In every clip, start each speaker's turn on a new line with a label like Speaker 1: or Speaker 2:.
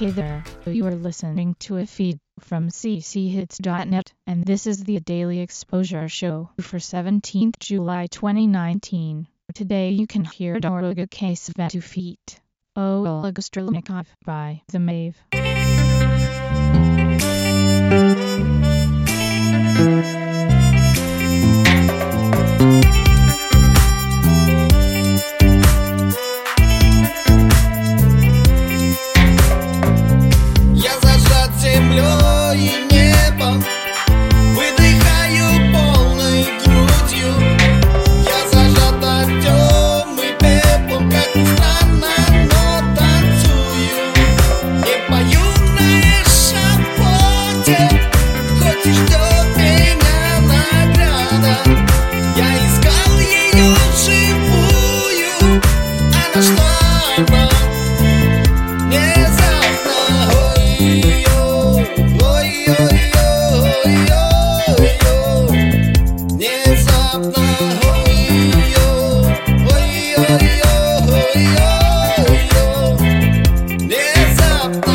Speaker 1: Hey there, you are listening to a feed from cchits.net, and this is the Daily Exposure Show for 17th July 2019. Today you can hear Doroga Case Vetu Feet. Oleg Strelnikov by The Mave. up.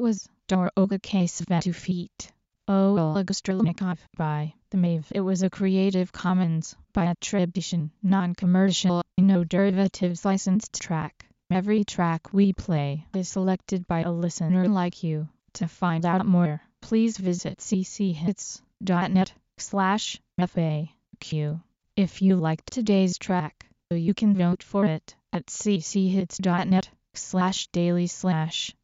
Speaker 1: Was Doroga Case Vetu Feet. Oleg by The Mave. It was a Creative Commons by attribution, non-commercial, no derivatives licensed track. Every track we play is selected by a listener like you. To find out more, please visit cchits.net slash FAQ. If you liked today's track, you can vote for it at cchits.net slash daily slash